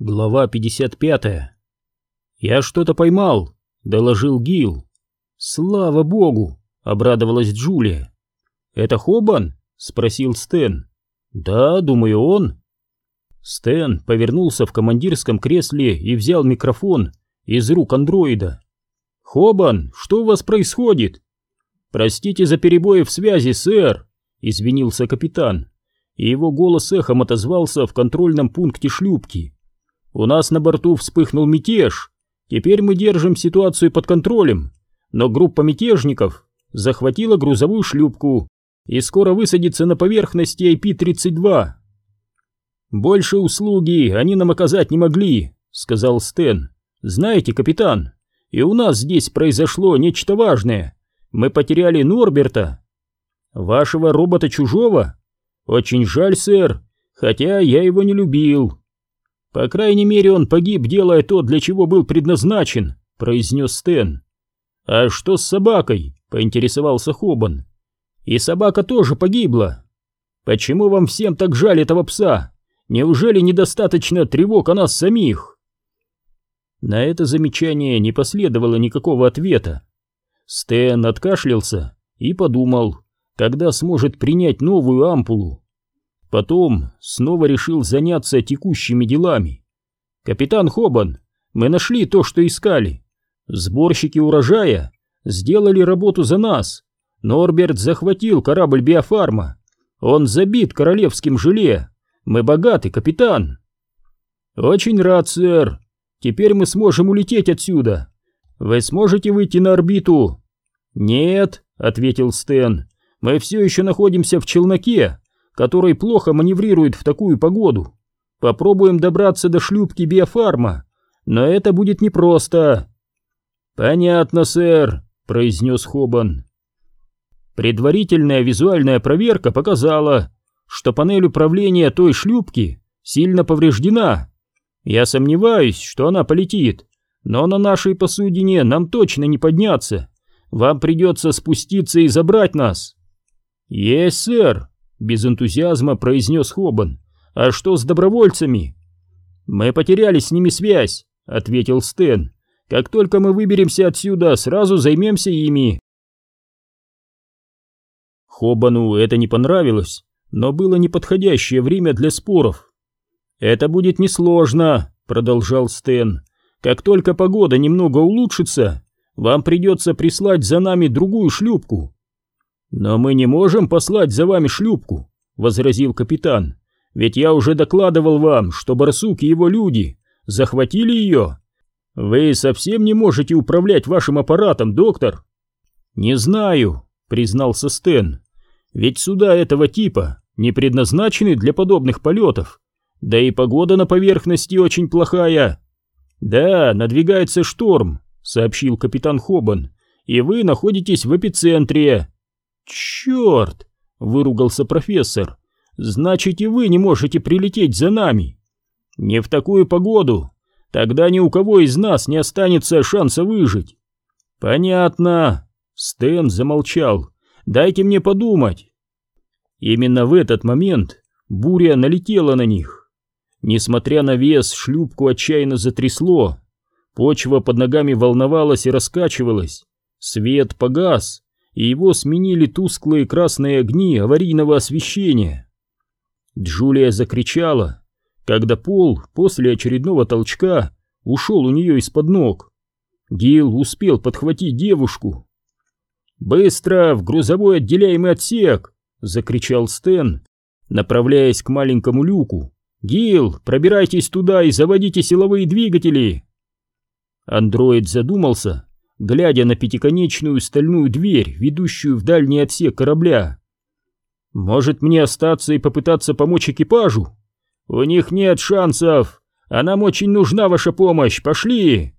Глава 55. «Я что-то поймал», — доложил Гил. «Слава богу!» — обрадовалась Джулия. «Это Хобан?» — спросил Стэн. «Да, думаю, он». Стэн повернулся в командирском кресле и взял микрофон из рук андроида. «Хобан, что у вас происходит?» «Простите за перебои в связи, сэр», — извинился капитан, и его голос эхом отозвался в контрольном пункте шлюпки. У нас на борту вспыхнул мятеж. Теперь мы держим ситуацию под контролем, но группа мятежников захватила грузовую шлюпку и скоро высадится на поверхности IP-32. «Больше услуги они нам оказать не могли», — сказал Стэн. «Знаете, капитан, и у нас здесь произошло нечто важное. Мы потеряли Норберта». «Вашего робота чужого?» «Очень жаль, сэр, хотя я его не любил. «По крайней мере, он погиб, делая то, для чего был предназначен», — произнес Стэн. «А что с собакой?» — поинтересовался Хобан. «И собака тоже погибла. Почему вам всем так жаль этого пса? Неужели недостаточно тревог о нас самих?» На это замечание не последовало никакого ответа. Стэн откашлялся и подумал, когда сможет принять новую ампулу. Потом снова решил заняться текущими делами. «Капитан Хобан, мы нашли то, что искали. Сборщики урожая сделали работу за нас. Норберт захватил корабль биофарма. Он забит королевским желе. Мы богаты, капитан». «Очень рад, сэр. Теперь мы сможем улететь отсюда. Вы сможете выйти на орбиту?» «Нет», — ответил Стэн. «Мы все еще находимся в челноке, который плохо маневрирует в такую погоду. Попробуем добраться до шлюпки биофарма, но это будет непросто. Понятно, сэр, произнес Хобан. Предварительная визуальная проверка показала, что панель управления той шлюпки сильно повреждена. Я сомневаюсь, что она полетит, но на нашей посудине нам точно не подняться. Вам придется спуститься и забрать нас. Есть, сэр, без энтузиазма произнес Хобан. «А что с добровольцами?» «Мы потеряли с ними связь», — ответил Стэн. «Как только мы выберемся отсюда, сразу займемся ими». Хобану это не понравилось, но было неподходящее время для споров. «Это будет несложно», — продолжал Стэн. «Как только погода немного улучшится, вам придется прислать за нами другую шлюпку. «Но мы не можем послать за вами шлюпку», — возразил капитан. «Ведь я уже докладывал вам, что барсук и его люди захватили ее. Вы совсем не можете управлять вашим аппаратом, доктор». «Не знаю», — признался Стэн. «Ведь суда этого типа не предназначены для подобных полетов. Да и погода на поверхности очень плохая». «Да, надвигается шторм», — сообщил капитан Хобан. «И вы находитесь в эпицентре». «Черт!» — выругался профессор. «Значит, и вы не можете прилететь за нами!» «Не в такую погоду! Тогда ни у кого из нас не останется шанса выжить!» «Понятно!» — Стэн замолчал. «Дайте мне подумать!» Именно в этот момент буря налетела на них. Несмотря на вес, шлюпку отчаянно затрясло. Почва под ногами волновалась и раскачивалась. Свет погас, и его сменили тусклые красные огни аварийного освещения. Джулия закричала, когда пол после очередного толчка ушел у нее из-под ног. Гил успел подхватить девушку. «Быстро в грузовой отделяемый отсек!» — закричал Стэн, направляясь к маленькому люку. «Гил, пробирайтесь туда и заводите силовые двигатели!» Андроид задумался, глядя на пятиконечную стальную дверь, ведущую в дальний отсек корабля. «Может мне остаться и попытаться помочь экипажу? У них нет шансов, а нам очень нужна ваша помощь, пошли!»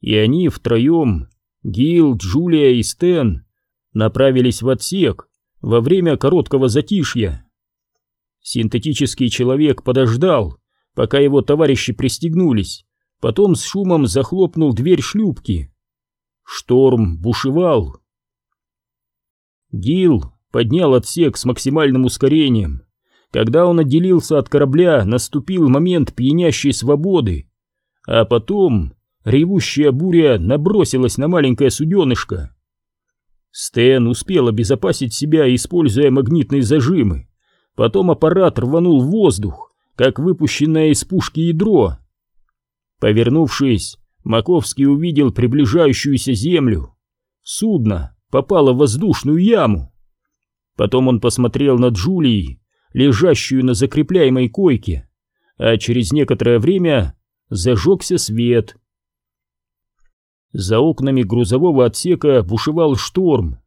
И они втроем, Гил, Джулия и Стэн, направились в отсек во время короткого затишья. Синтетический человек подождал, пока его товарищи пристегнулись, потом с шумом захлопнул дверь шлюпки. Шторм бушевал. Гил поднял отсек с максимальным ускорением. когда он отделился от корабля, наступил момент пьянящей свободы, а потом ревущая буря набросилась на маленькое суденышко. Стэн успел обезопасить себя, используя магнитные зажимы. Потом аппарат рванул в воздух, как выпущенное из пушки ядро. Повернувшись, Маковский увидел приближающуюся землю. Судно попало в воздушную яму. Потом он посмотрел на Джулии, лежащую на закрепляемой койке, а через некоторое время зажегся свет. За окнами грузового отсека бушевал шторм.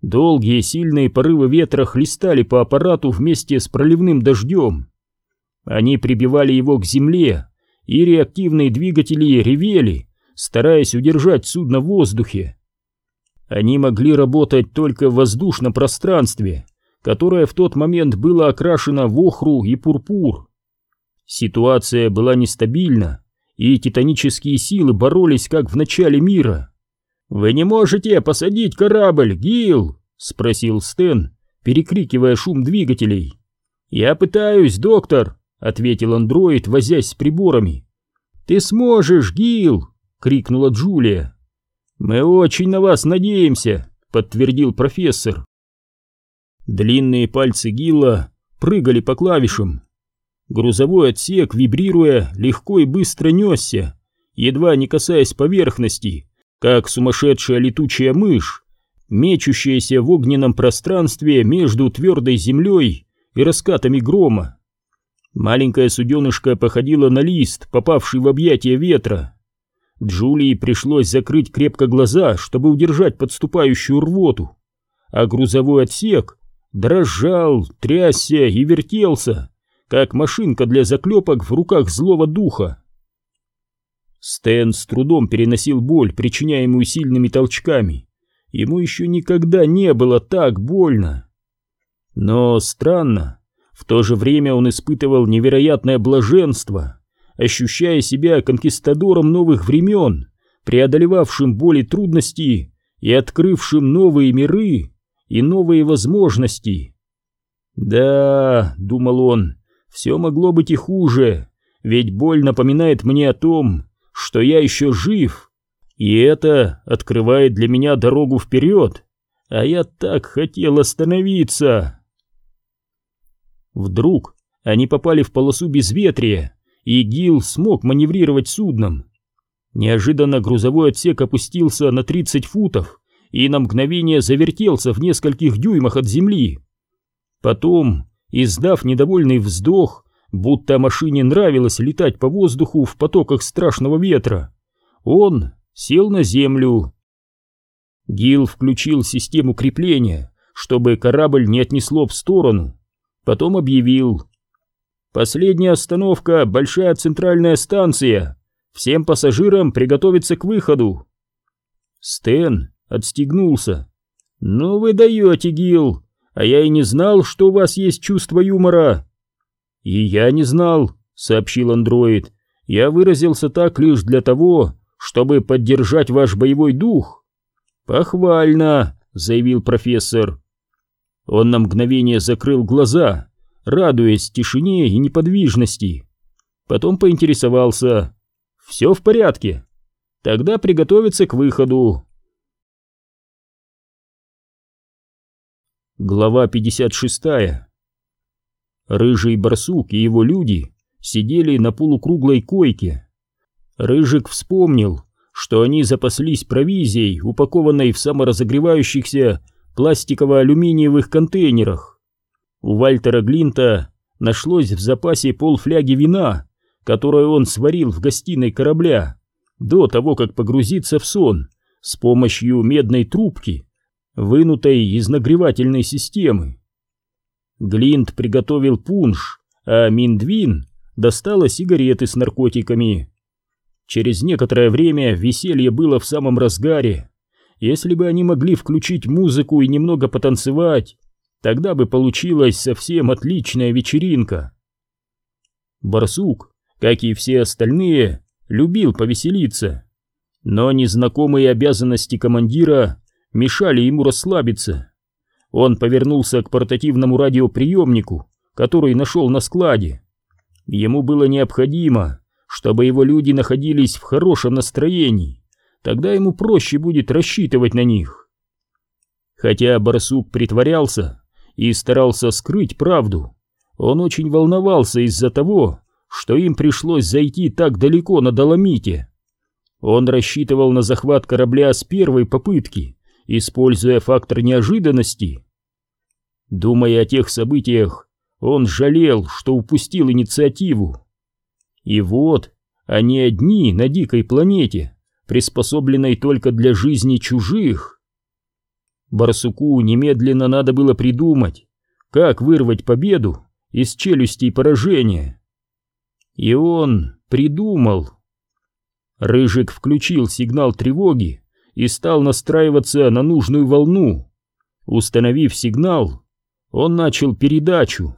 Долгие сильные порывы ветра хлестали по аппарату вместе с проливным дождем. Они прибивали его к земле, и реактивные двигатели ревели, стараясь удержать судно в воздухе. Они могли работать только в воздушном пространстве, которое в тот момент было окрашено в охру и пурпур. Ситуация была нестабильна, и титанические силы боролись как в начале мира. «Вы не можете посадить корабль, Гил?» — спросил Стэн, перекрикивая шум двигателей. «Я пытаюсь, доктор», — ответил андроид, возясь с приборами. «Ты сможешь, Гил!» — крикнула Джулия. «Мы очень на вас надеемся», — подтвердил профессор. Длинные пальцы Гилла прыгали по клавишам. Грузовой отсек, вибрируя, легко и быстро несся, едва не касаясь поверхности, как сумасшедшая летучая мышь, мечущаяся в огненном пространстве между твердой землей и раскатами грома. Маленькое суденышко походило на лист, попавший в объятия ветра. Джулии пришлось закрыть крепко глаза, чтобы удержать подступающую рвоту, а грузовой отсек дрожал, трясся и вертелся, как машинка для заклепок в руках злого духа. Стэн с трудом переносил боль, причиняемую сильными толчками. Ему еще никогда не было так больно. Но странно, в то же время он испытывал невероятное блаженство, ощущая себя конкистадором новых времен, преодолевавшим боли трудности и открывшим новые миры и новые возможности. «Да», — думал он, — «все могло быть и хуже, ведь боль напоминает мне о том, что я еще жив, и это открывает для меня дорогу вперед, а я так хотел остановиться». Вдруг они попали в полосу безветрия, и Гил смог маневрировать судном. Неожиданно грузовой отсек опустился на 30 футов и на мгновение завертелся в нескольких дюймах от земли. Потом, издав недовольный вздох, будто машине нравилось летать по воздуху в потоках страшного ветра, он сел на землю. Гил включил систему крепления, чтобы корабль не отнесло в сторону, Потом объявил. «Последняя остановка — большая центральная станция. Всем пассажирам приготовиться к выходу». Стэн отстегнулся. «Ну вы даете, Гил, а я и не знал, что у вас есть чувство юмора». «И я не знал», — сообщил андроид. «Я выразился так лишь для того, чтобы поддержать ваш боевой дух». «Похвально», — заявил профессор. Он на мгновение закрыл глаза, радуясь тишине и неподвижности. Потом поинтересовался. «Все в порядке. Тогда приготовиться к выходу». Глава 56 Рыжий барсук и его люди сидели на полукруглой койке. Рыжик вспомнил, что они запаслись провизией, упакованной в саморазогревающихся пластиково-алюминиевых контейнерах. У Вальтера Глинта нашлось в запасе полфляги вина, которое он сварил в гостиной корабля до того, как погрузиться в сон с помощью медной трубки, вынутой из нагревательной системы. Глинт приготовил пунш, а Миндвин достала сигареты с наркотиками. Через некоторое время веселье было в самом разгаре. Если бы они могли включить музыку и немного потанцевать, тогда бы получилась совсем отличная вечеринка. Барсук, как и все остальные, любил повеселиться, но незнакомые обязанности командира мешали ему расслабиться. Он повернулся к портативному радиоприемнику, который нашел на складе. Ему было необходимо, чтобы его люди находились в хорошем настроении, тогда ему проще будет рассчитывать на них. Хотя барсук притворялся и старался скрыть правду, он очень волновался из-за того, что им пришлось зайти так далеко на Доломите. Он рассчитывал на захват корабля с первой попытки, используя фактор неожиданности. Думая о тех событиях, он жалел, что упустил инициативу. И вот они одни на дикой планете, приспособленной только для жизни чужих. Барсуку немедленно надо было придумать, как вырвать победу из челюстей поражения. И он придумал. Рыжик включил сигнал тревоги и стал настраиваться на нужную волну. Установив сигнал, он начал передачу.